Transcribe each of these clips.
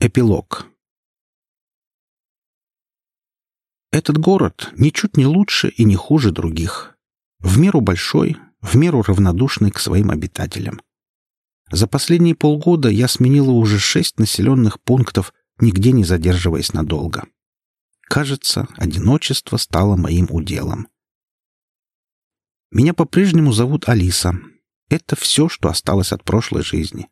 Эпилог Этот город ничуть не лучше и не хуже других. В меру большой, в меру равнодушный к своим обитателям. За последние полгода я сменила уже шесть населенных пунктов, нигде не задерживаясь надолго. Кажется, одиночество стало моим уделом. Меня по-прежнему зовут Алиса. Это все, что осталось от прошлой жизни.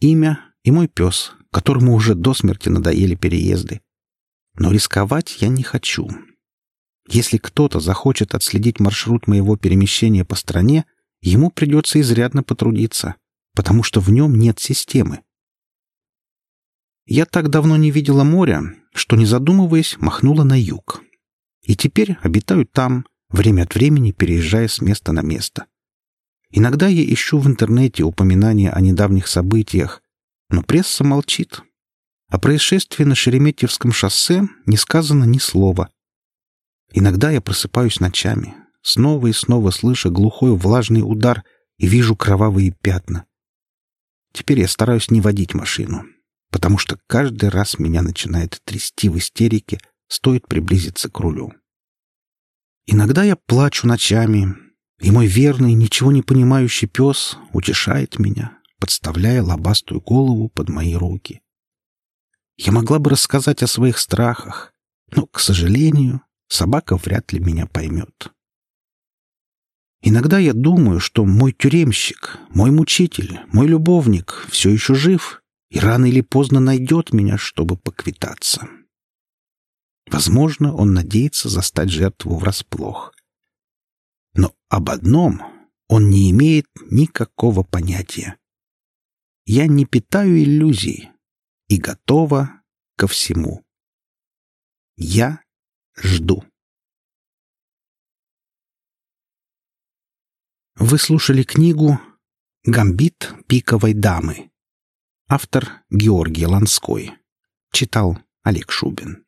Имя и мой пес, которому уже до смерти надоели переезды. Но рисковать я не хочу. Если кто-то захочет отследить маршрут моего перемещения по стране, ему придется изрядно потрудиться, потому что в нем нет системы. Я так давно не видела моря, что, не задумываясь, махнула на юг. И теперь обитаю там, время от времени переезжая с места на место. Иногда я ищу в интернете упоминания о недавних событиях, но пресса молчит. О происшествии на Шереметьевском шоссе не сказано ни слова. Иногда я просыпаюсь ночами, снова и снова слыша глухой влажный удар и вижу кровавые пятна. Теперь я стараюсь не водить машину, потому что каждый раз меня начинает трясти в истерике, стоит приблизиться к рулю. Иногда я плачу ночами, и мой верный, ничего не понимающий пес утешает меня, подставляя лобастую голову под мои руки. Я могла бы рассказать о своих страхах, но, к сожалению, собака вряд ли меня поймет. Иногда я думаю, что мой тюремщик, мой мучитель, мой любовник все еще жив и рано или поздно найдет меня, чтобы поквитаться. Возможно, он надеется застать жертву врасплох. Но об одном он не имеет никакого понятия. Я не питаю иллюзий и готова ко всему. Я жду. Вы слушали книгу «Гамбит пиковой дамы». Автор Георгий Ланской. Читал Олег Шубин.